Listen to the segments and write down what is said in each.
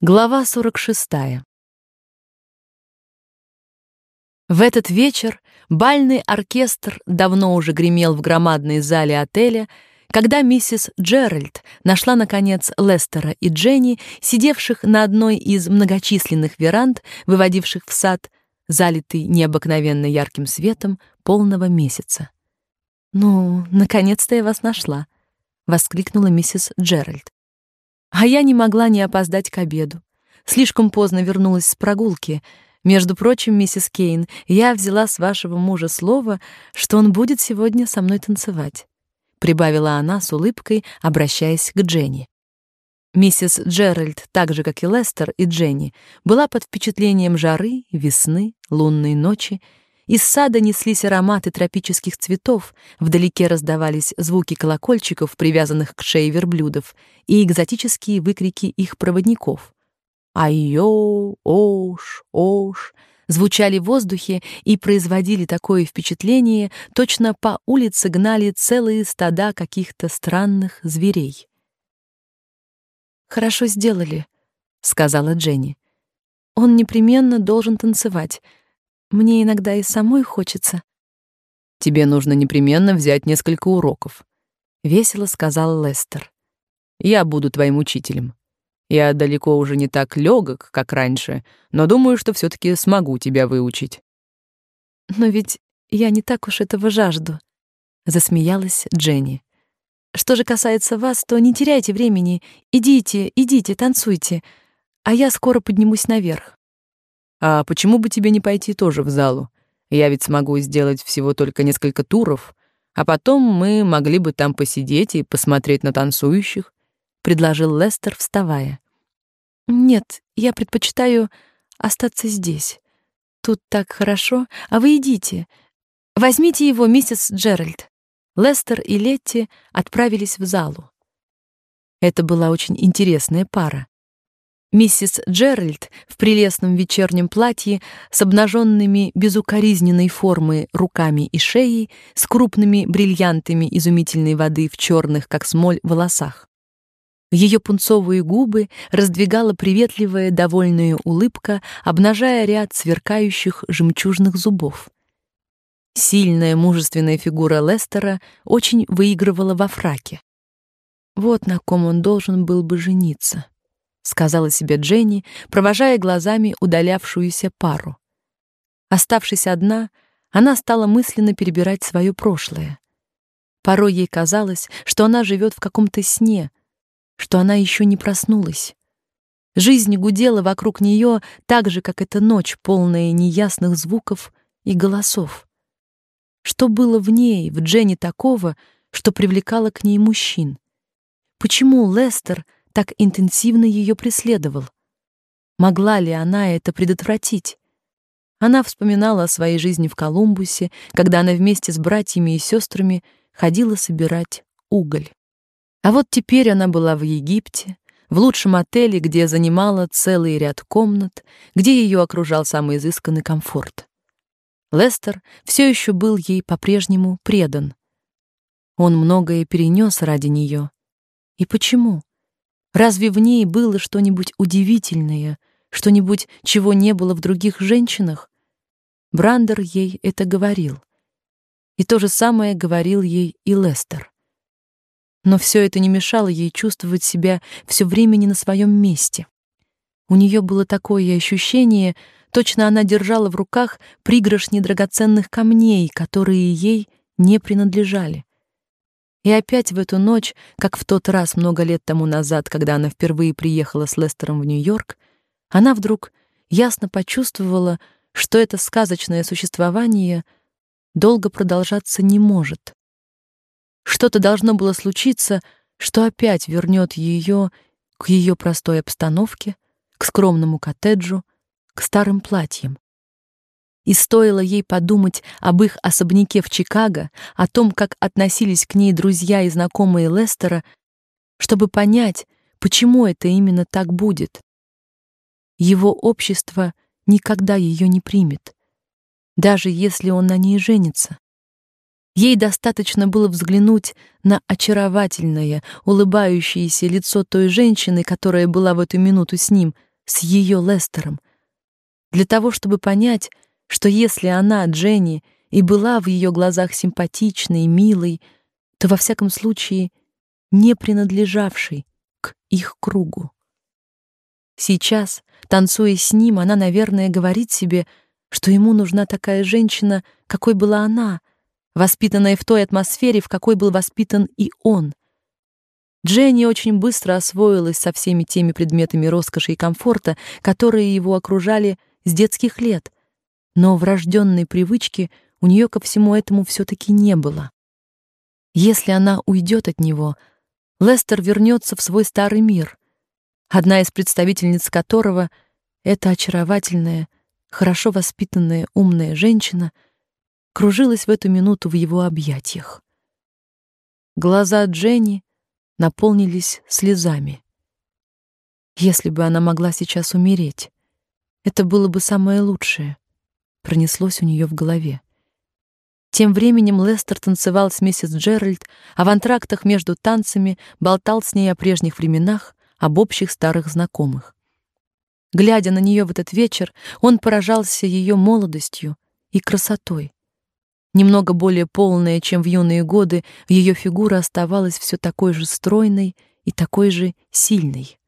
Глава 46. В этот вечер бальный оркестр давно уже гремел в громадной зале отеля, когда миссис Джеральд нашла наконец Лестера и Дженни, сидевших на одной из многочисленных веранд, выводивших в сад, залитый необыкновенно ярким светом полного месяца. "Ну, наконец-то я вас нашла", воскликнула миссис Джеральд. А я не могла не опоздать к обеду. Слишком поздно вернулась с прогулки. Между прочим, миссис Кейн, я взяла с вашего мужа слово, что он будет сегодня со мной танцевать, прибавила она с улыбкой, обращаясь к Дженни. Миссис Джеральд, так же как и Лестер и Дженни, была под впечатлением жары, весны, лунной ночи из сада неслись ароматы тропических цветов, вдалеке раздавались звуки колокольчиков, привязанных к шее верблюдов, и экзотические выкрики их проводников. «Айо! Ош! Ош!» звучали в воздухе и производили такое впечатление, точно по улице гнали целые стада каких-то странных зверей. «Хорошо сделали», — сказала Дженни. «Он непременно должен танцевать. Мне иногда и самой хочется. Тебе нужно непременно взять несколько уроков, весело сказал Лестер. Я буду твоим учителем. Я далеко уже не так легок, как раньше, но думаю, что все таки смогу тебя выучить. Но ведь я не так уж этого жажду, засмеялась Дженни. Что же касается вас, то не теряйте времени. Идите, идите, танцуйте, а я скоро поднимусь наверх. А почему бы тебе не пойти тоже в залу? Я ведь смогу сделать всего только несколько туров, а потом мы могли бы там посидеть и посмотреть на танцующих, предложил Лестер, вставая. Нет, я предпочитаю остаться здесь. Тут так хорошо, а вы идите. Возьмите его, миссис Джеральд. Лестер и Летти отправились в залу. Это была очень интересная пара. Миссис Джеральд в прелестном вечернем платье с обнаженными безукоризненной формы руками и шеей, с крупными бриллиантами изумительной воды в черных, как смоль, волосах. Ее пунцовые губы раздвигала приветливая, довольная улыбка, обнажая ряд сверкающих жемчужных зубов. Сильная, мужественная фигура Лестера очень выигрывала во фраке. Вот на ком он должен был бы жениться сказала себе Дженни, провожая глазами удалявшуюся пару. Оставшись одна, она стала мысленно перебирать свое прошлое. Порой ей казалось, что она живет в каком-то сне, что она еще не проснулась. Жизнь гудела вокруг нее так же, как эта ночь, полная неясных звуков и голосов. Что было в ней, в Дженни такого, что привлекало к ней мужчин? Почему Лестер — так интенсивно ее преследовал. Могла ли она это предотвратить? Она вспоминала о своей жизни в Колумбусе, когда она вместе с братьями и сестрами ходила собирать уголь. А вот теперь она была в Египте, в лучшем отеле, где занимала целый ряд комнат, где ее окружал самый изысканный комфорт. Лестер все еще был ей по-прежнему предан. Он многое перенес ради нее. И почему? Разве в ней было что-нибудь удивительное, что-нибудь, чего не было в других женщинах? Брандер ей это говорил. И то же самое говорил ей и Лестер. Но все это не мешало ей чувствовать себя все время не на своем месте. У нее было такое ощущение, точно она держала в руках пригоршни драгоценных камней, которые ей не принадлежали. И опять в эту ночь, как в тот раз много лет тому назад, когда она впервые приехала с Лестером в Нью-Йорк, она вдруг ясно почувствовала, что это сказочное существование долго продолжаться не может. Что-то должно было случиться, что опять вернет ее к ее простой обстановке, к скромному коттеджу, к старым платьям. И стоило ей подумать об их особняке в Чикаго, о том, как относились к ней друзья и знакомые Лестера, чтобы понять, почему это именно так будет. Его общество никогда ее не примет, даже если он на ней женится. Ей достаточно было взглянуть на очаровательное, улыбающееся лицо той женщины, которая была в эту минуту с ним, с ее Лестером, для того, чтобы понять, что если она, Дженни, и была в ее глазах симпатичной милой, то во всяком случае не принадлежавшей к их кругу. Сейчас, танцуя с ним, она, наверное, говорит себе, что ему нужна такая женщина, какой была она, воспитанная в той атмосфере, в какой был воспитан и он. Дженни очень быстро освоилась со всеми теми предметами роскоши и комфорта, которые его окружали с детских лет, но врожденной привычки у нее ко всему этому все таки не было. Если она уйдет от него, Лестер вернется в свой старый мир, одна из представительниц которого эта очаровательная, хорошо воспитанная, умная женщина кружилась в эту минуту в его объятиях. Глаза Дженни наполнились слезами. Если бы она могла сейчас умереть, это было бы самое лучшее, пронеслось у нее в голове. Тем временем Лестер танцевал с миссис Джеральд, а в антрактах между танцами болтал с ней о прежних временах, об общих старых знакомых. Глядя на нее в этот вечер, он поражался ее молодостью и красотой. Немного более полная, чем в юные годы, ее фигура оставалась все такой же стройной и такой же сильной.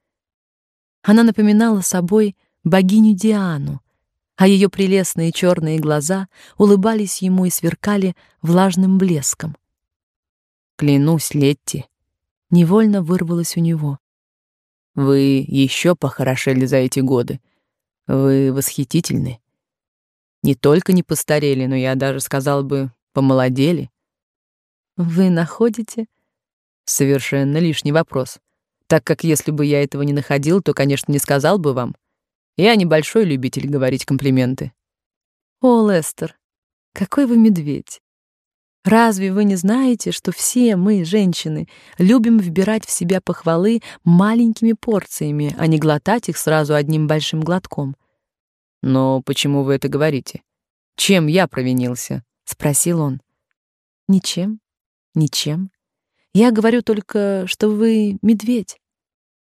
Она напоминала собой богиню Диану, а ее прелестные черные глаза улыбались ему и сверкали влажным блеском. Клянусь, Летти, невольно вырвалось у него. Вы еще похорошели за эти годы. Вы восхитительны. Не только не постарели, но я даже сказал бы, помолодели. Вы находите? Совершенно лишний вопрос. Так как если бы я этого не находил, то, конечно, не сказал бы вам. Я небольшой любитель говорить комплименты. О, Лестер, какой вы медведь. Разве вы не знаете, что все мы, женщины, любим вбирать в себя похвалы маленькими порциями, а не глотать их сразу одним большим глотком? Но почему вы это говорите? Чем я провинился? спросил он. Ничем. Ничем. Я говорю только, что вы медведь.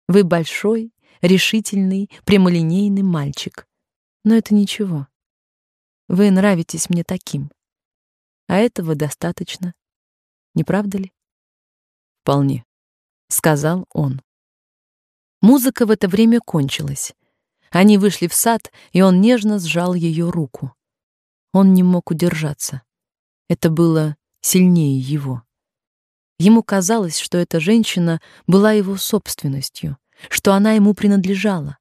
Вы большой, решительный, прямолинейный мальчик. Но это ничего. Вы нравитесь мне таким. А этого достаточно. Не правда ли? Вполне, сказал он. Музыка в это время кончилась. Они вышли в сад, и он нежно сжал ее руку. Он не мог удержаться. Это было сильнее его. Ему казалось, что эта женщина была его собственностью, что она ему принадлежала.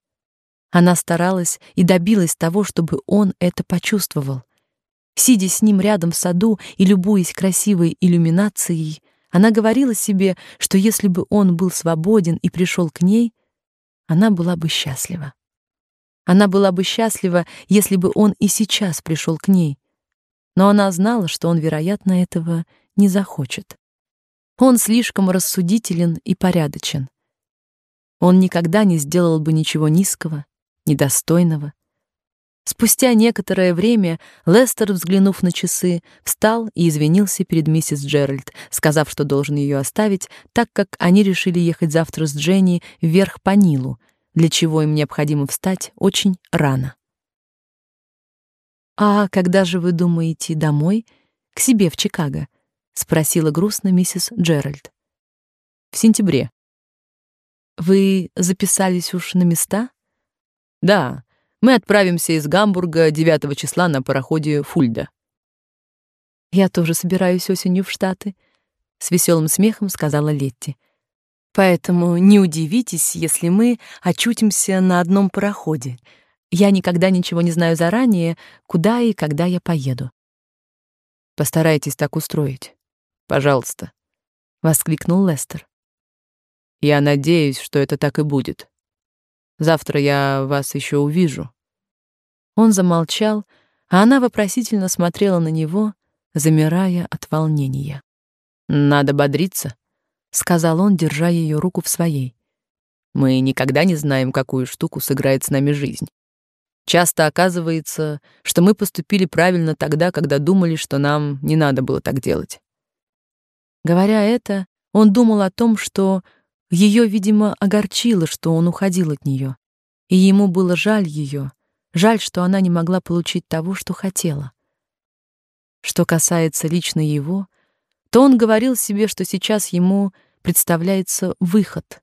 Она старалась и добилась того, чтобы он это почувствовал. Сидя с ним рядом в саду и любуясь красивой иллюминацией, она говорила себе, что если бы он был свободен и пришел к ней, она была бы счастлива. Она была бы счастлива, если бы он и сейчас пришел к ней. Но она знала, что он, вероятно, этого не захочет. Он слишком рассудителен и порядочен. Он никогда не сделал бы ничего низкого, недостойного. Спустя некоторое время Лестер, взглянув на часы, встал и извинился перед миссис Джеральд, сказав, что должен ее оставить, так как они решили ехать завтра с Дженни вверх по Нилу, для чего им необходимо встать очень рано. «А когда же вы думаете домой, к себе в Чикаго?» — спросила грустно миссис Джеральд. «В сентябре», вы записались уж на места? Да, мы отправимся из Гамбурга 9 числа на пароходе Фульда. Я тоже собираюсь осенью в Штаты, с веселым смехом сказала Летти. Поэтому не удивитесь, если мы очутимся на одном пароходе. Я никогда ничего не знаю заранее, куда и когда я поеду. Постарайтесь так устроить. Пожалуйста, воскликнул Лестер. Я надеюсь, что это так и будет. Завтра я вас еще увижу. Он замолчал, а она вопросительно смотрела на него, замирая от волнения. Надо бодриться, сказал он, держа ее руку в своей. Мы никогда не знаем, какую штуку сыграет с нами жизнь. Часто оказывается, что мы поступили правильно тогда, когда думали, что нам не надо было так делать. Говоря это, он думал о том, что ее, видимо, огорчило, что он уходил от нее. И ему было жаль ее, жаль, что она не могла получить того, что хотела. Что касается лично его, то он говорил себе, что сейчас ему представляется выход.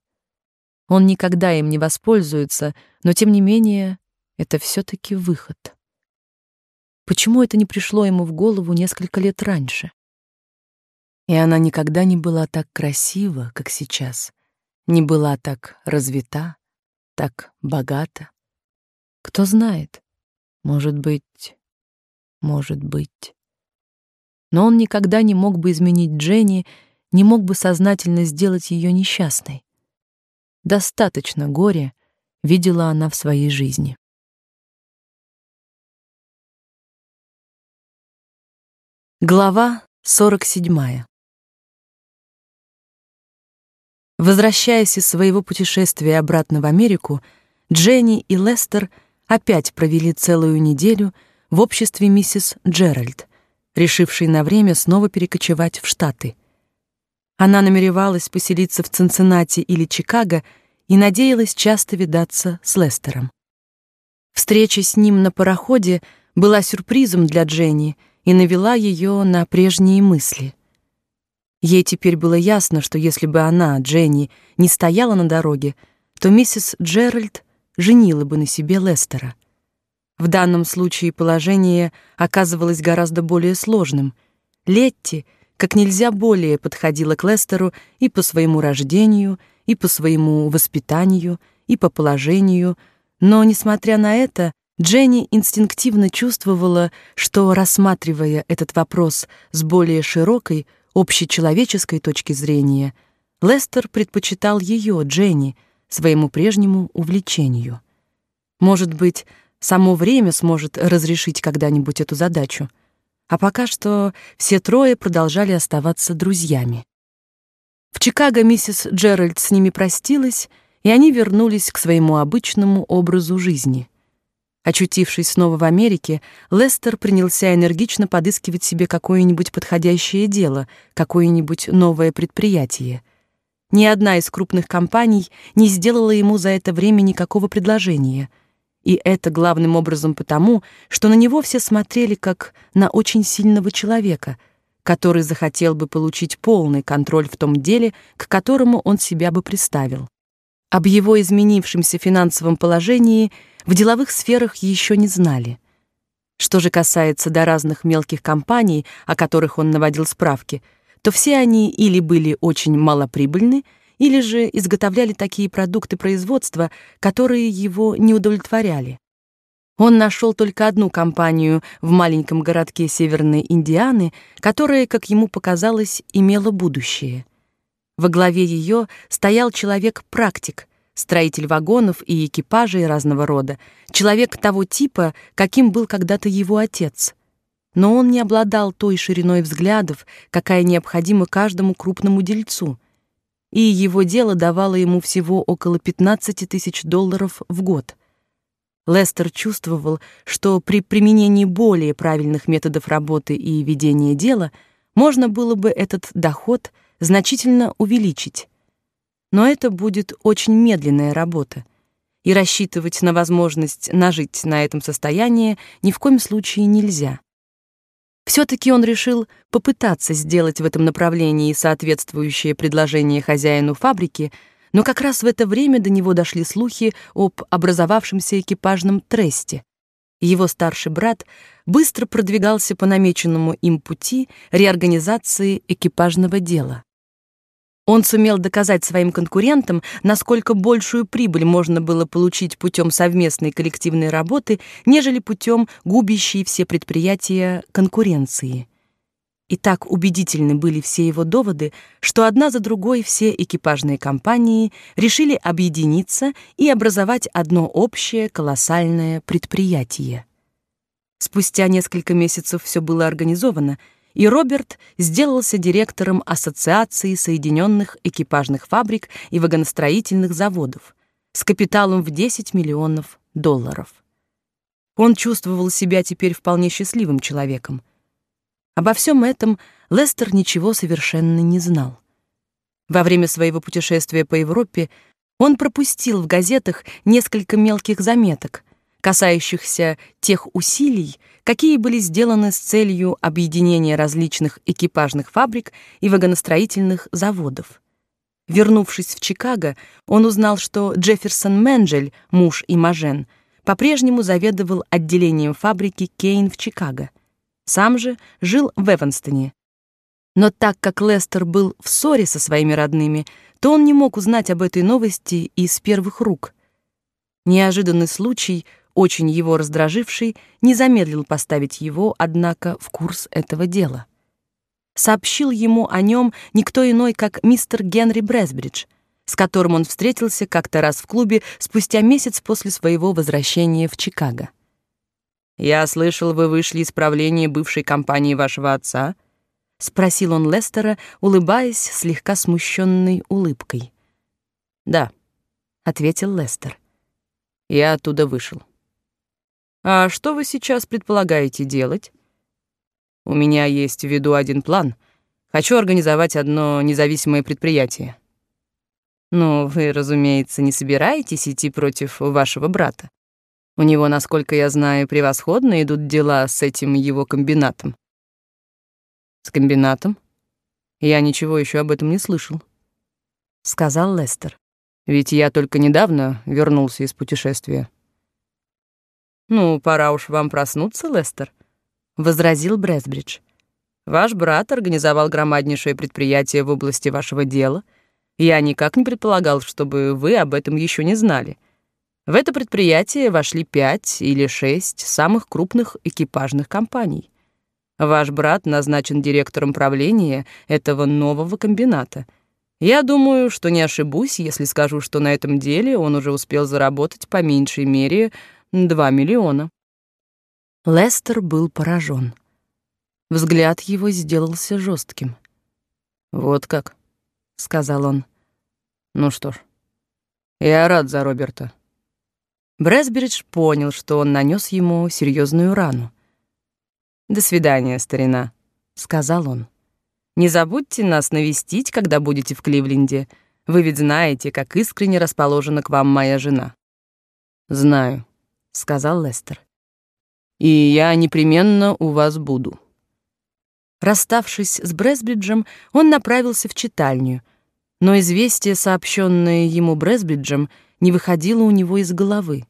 Он никогда им не воспользуется, но тем не менее это все таки выход. Почему это не пришло ему в голову несколько лет раньше? И она никогда не была так красива, как сейчас, не была так развита, так богата. Кто знает? Может быть, может быть. Но он никогда не мог бы изменить Дженни, не мог бы сознательно сделать ее несчастной. Достаточно горя видела она в своей жизни. Глава 47. Возвращаясь из своего путешествия обратно в Америку, Дженни и Лестер опять провели целую неделю в обществе миссис Джеральд, решившей на время снова перекочевать в Штаты. Она намеревалась поселиться в Цинциннати или Чикаго и надеялась часто видаться с Лестером. Встреча с ним на пароходе была сюрпризом для Дженни — и навела ее на прежние мысли. Ей теперь было ясно, что если бы она, Дженни, не стояла на дороге, то миссис Джеральд женила бы на себе Лестера. В данном случае положение оказывалось гораздо более сложным. Летти как нельзя более подходила к Лестеру и по своему рождению, и по своему воспитанию, и по положению, но несмотря на это, Дженни инстинктивно чувствовала, что, рассматривая этот вопрос с более широкой, общечеловеческой точки зрения, Лестер предпочитал ее, Дженни, своему прежнему увлечению. Может быть, само время сможет разрешить когда-нибудь эту задачу. А пока что все трое продолжали оставаться друзьями. В Чикаго миссис Джеральд с ними простилась, и они вернулись к своему обычному образу жизни — Очутившись снова в Америке, Лестер принялся энергично подыскивать себе какое-нибудь подходящее дело, какое-нибудь новое предприятие. Ни одна из крупных компаний не сделала ему за это время никакого предложения. И это главным образом потому, что на него все смотрели как на очень сильного человека, который захотел бы получить полный контроль в том деле, к которому он себя бы приставил. Об его изменившемся финансовом положении в деловых сферах еще не знали. Что же касается до разных мелких компаний, о которых он наводил справки, то все они или были очень малоприбыльны, или же изготовляли такие продукты производства, которые его не удовлетворяли. Он нашел только одну компанию в маленьком городке Северной Индианы, которая, как ему показалось, имела будущее — во главе ее стоял человек-практик, строитель вагонов и экипажей разного рода, человек того типа, каким был когда-то его отец. Но он не обладал той шириной взглядов, какая необходима каждому крупному дельцу, и его дело давало ему всего около 15 тысяч долларов в год. Лестер чувствовал, что при применении более правильных методов работы и ведения дела можно было бы этот доход – значительно увеличить. Но это будет очень медленная работа, и рассчитывать на возможность нажить на этом состоянии ни в коем случае нельзя. все таки он решил попытаться сделать в этом направлении соответствующее предложение хозяину фабрики, но как раз в это время до него дошли слухи об образовавшемся экипажном тресте. Его старший брат быстро продвигался по намеченному им пути реорганизации экипажного дела. Он сумел доказать своим конкурентам, насколько большую прибыль можно было получить путем совместной коллективной работы, нежели путем губящей все предприятия конкуренции. И так убедительны были все его доводы, что одна за другой все экипажные компании решили объединиться и образовать одно общее колоссальное предприятие. Спустя несколько месяцев все было организовано — и Роберт сделался директором Ассоциации Соединенных экипажных фабрик и вагоностроительных заводов с капиталом в 10 миллионов долларов. Он чувствовал себя теперь вполне счастливым человеком. Обо всем этом Лестер ничего совершенно не знал. Во время своего путешествия по Европе Он пропустил в газетах несколько мелких заметок, касающихся тех усилий, какие были сделаны с целью объединения различных экипажных фабрик и вагоностроительных заводов. Вернувшись в Чикаго, он узнал, что Джефферсон Менджель, муж и Мажен, по-прежнему заведовал отделением фабрики Кейн в Чикаго. Сам же жил в Эванстоне. Но так как Лестер был в ссоре со своими родными, то он не мог узнать об этой новости из первых рук. Неожиданный случай, очень его раздраживший, не замедлил поставить его, однако, в курс этого дела сообщил ему о нем никто иной, как мистер Генри Бресбридж, с которым он встретился как-то раз в клубе спустя месяц после своего возвращения в Чикаго. «Я слышал, вы вышли из правления бывшей компании вашего отца?» — спросил он Лестера, улыбаясь слегка смущенной улыбкой. «Да», — ответил Лестер. «Я оттуда вышел». «А что вы сейчас предполагаете делать?» У меня есть в виду один план. Хочу организовать одно независимое предприятие. Но вы, разумеется, не собираетесь идти против вашего брата. У него, насколько я знаю, превосходно идут дела с этим его комбинатом. С комбинатом? Я ничего еще об этом не слышал, сказал Лестер. Ведь я только недавно вернулся из путешествия. Ну, пора уж вам проснуться, Лестер возразил Бресбридж. Ваш брат организовал громаднейшее предприятие в области вашего дела. Я никак не предполагал, чтобы вы об этом еще не знали. В это предприятие вошли пять или шесть самых крупных экипажных компаний. Ваш брат назначен директором правления этого нового комбината. Я думаю, что не ошибусь, если скажу, что на этом деле он уже успел заработать по меньшей мере 2 миллиона. Лестер был поражен. Взгляд его сделался жестким. «Вот как», — сказал он. «Ну что ж, я рад за Роберта». Брэсбридж понял, что он нанес ему серьезную рану. «До свидания, старина», — сказал он. «Не забудьте нас навестить, когда будете в Кливленде. Вы ведь знаете, как искренне расположена к вам моя жена». «Знаю», — сказал Лестер и я непременно у вас буду». Расставшись с Бресбриджем, он направился в читальню, но известие, сообщенное ему Бресбриджем, не выходило у него из головы.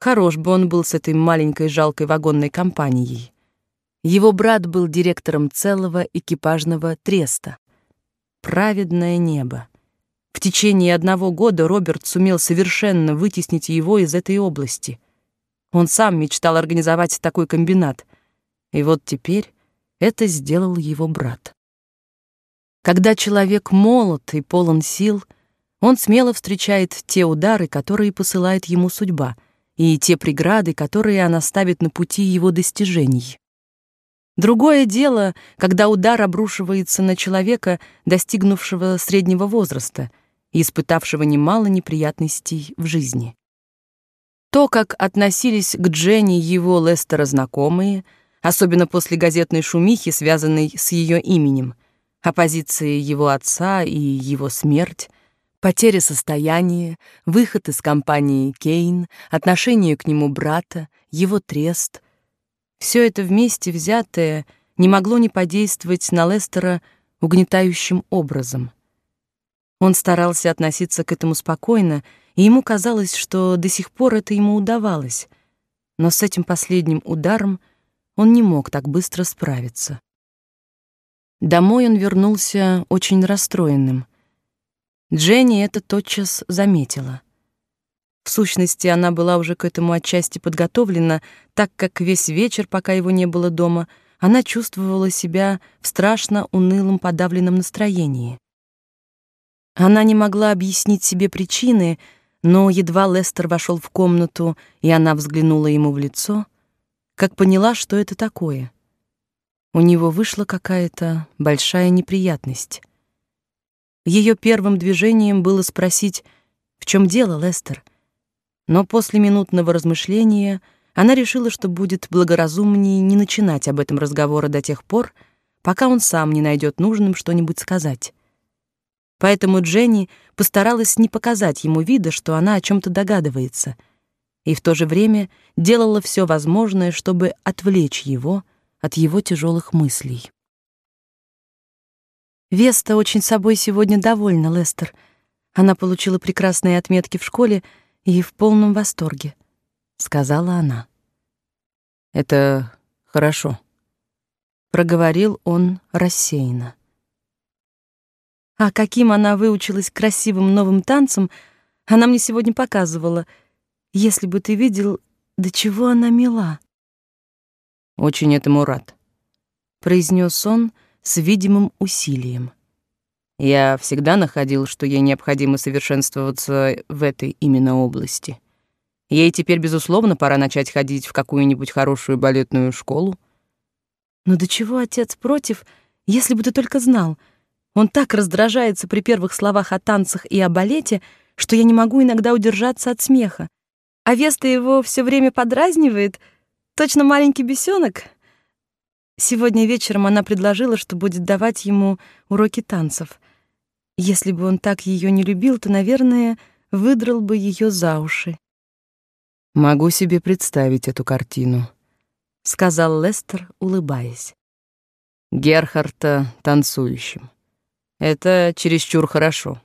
Хорош бы он был с этой маленькой жалкой вагонной компанией. Его брат был директором целого экипажного треста. Праведное небо. В течение одного года Роберт сумел совершенно вытеснить его из этой области — он сам мечтал организовать такой комбинат. И вот теперь это сделал его брат. Когда человек молод и полон сил, он смело встречает те удары, которые посылает ему судьба, и те преграды, которые она ставит на пути его достижений. Другое дело, когда удар обрушивается на человека, достигнувшего среднего возраста испытавшего немало неприятностей в жизни. То, как относились к Дженни его Лестера знакомые, особенно после газетной шумихи, связанной с ее именем, оппозиции его отца и его смерть, потеря состояния, выход из компании Кейн, отношение к нему брата, его трест — все это вместе взятое не могло не подействовать на Лестера угнетающим образом. Он старался относиться к этому спокойно и ему казалось, что до сих пор это ему удавалось, но с этим последним ударом он не мог так быстро справиться. Домой он вернулся очень расстроенным. Дженни это тотчас заметила. В сущности, она была уже к этому отчасти подготовлена, так как весь вечер, пока его не было дома, она чувствовала себя в страшно унылом подавленном настроении. Она не могла объяснить себе причины, но едва Лестер вошел в комнату, и она взглянула ему в лицо, как поняла, что это такое. У него вышла какая-то большая неприятность. Ее первым движением было спросить, в чем дело, Лестер. Но после минутного размышления она решила, что будет благоразумнее не начинать об этом разговора до тех пор, пока он сам не найдет нужным что-нибудь сказать. Поэтому Дженни постаралась не показать ему вида, что она о чем то догадывается, и в то же время делала все возможное, чтобы отвлечь его от его тяжелых мыслей. Веста очень собой сегодня довольна, Лестер. Она получила прекрасные отметки в школе и в полном восторге, сказала она. Это хорошо, проговорил он рассеянно. А каким она выучилась красивым новым танцам, она мне сегодня показывала. Если бы ты видел, до чего она мила. Очень этому рад, произнес он с видимым усилием. Я всегда находил, что ей необходимо совершенствоваться в этой именно области. Ей теперь, безусловно, пора начать ходить в какую-нибудь хорошую балетную школу. Но до чего отец против, если бы ты только знал? Он так раздражается при первых словах о танцах и о балете, что я не могу иногда удержаться от смеха. А Веста его все время подразнивает, точно маленький бесенок. Сегодня вечером она предложила, что будет давать ему уроки танцев. Если бы он так ее не любил, то, наверное, выдрал бы ее за уши. Могу себе представить эту картину, сказал Лестер, улыбаясь. Герхарта танцующим. Это чересчур хорошо.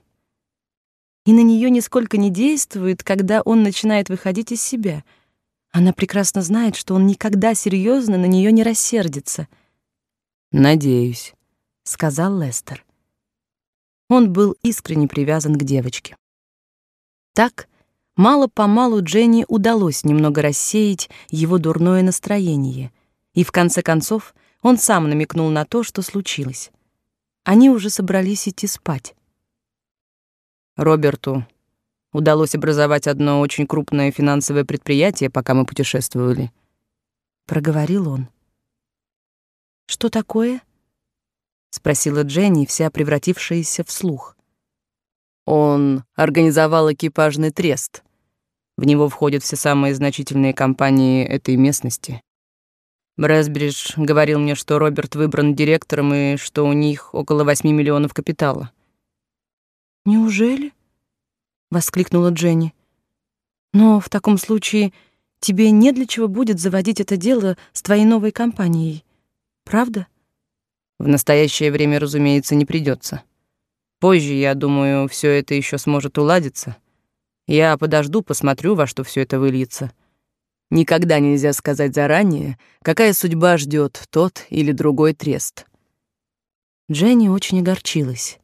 И на нее нисколько не действует, когда он начинает выходить из себя — она прекрасно знает, что он никогда серьезно на нее не рассердится. Надеюсь, сказал Лестер. Он был искренне привязан к девочке. Так, мало-помалу Дженни удалось немного рассеять его дурное настроение, и в конце концов он сам намекнул на то, что случилось. Они уже собрались идти спать. Роберту удалось образовать одно очень крупное финансовое предприятие, пока мы путешествовали. Проговорил он. Что такое? спросила Дженни, вся превратившаяся в слух. Он организовал экипажный трест. В него входят все самые значительные компании этой местности. Брэсбридж говорил мне, что Роберт выбран директором и что у них около 8 миллионов капитала. Неужели? воскликнула Дженни. Но в таком случае тебе не для чего будет заводить это дело с твоей новой компанией. Правда? В настоящее время, разумеется, не придется. Позже, я думаю, все это еще сможет уладиться. Я подожду, посмотрю, во что все это выльется. Никогда нельзя сказать заранее, какая судьба ждет тот или другой трест. Дженни очень огорчилась.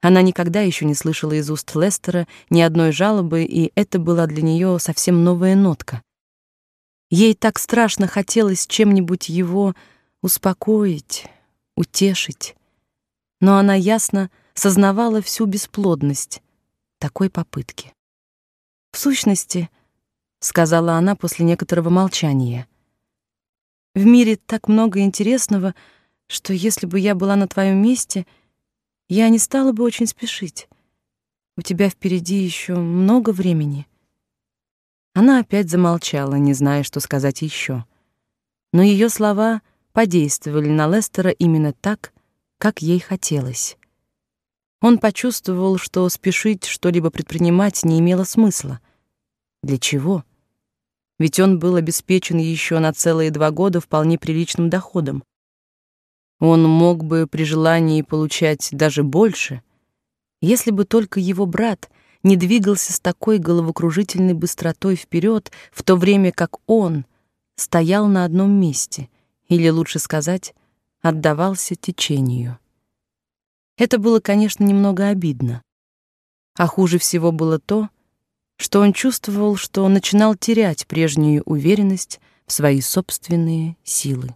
Она никогда еще не слышала из уст Лестера ни одной жалобы, и это была для нее совсем новая нотка. Ей так страшно хотелось чем-нибудь его успокоить, утешить. Но она ясно сознавала всю бесплодность такой попытки. В сущности, сказала она после некоторого молчания, в мире так много интересного, что если бы я была на твоем месте — я не стала бы очень спешить. У тебя впереди еще много времени. Она опять замолчала, не зная, что сказать еще. Но ее слова подействовали на Лестера именно так, как ей хотелось. Он почувствовал, что спешить что-либо предпринимать не имело смысла. Для чего? Ведь он был обеспечен еще на целые два года вполне приличным доходом. Он мог бы при желании получать даже больше, если бы только его брат не двигался с такой головокружительной быстротой вперед, в то время как он стоял на одном месте, или лучше сказать, отдавался течению. Это было, конечно, немного обидно. А хуже всего было то, что он чувствовал, что начинал терять прежнюю уверенность в свои собственные силы.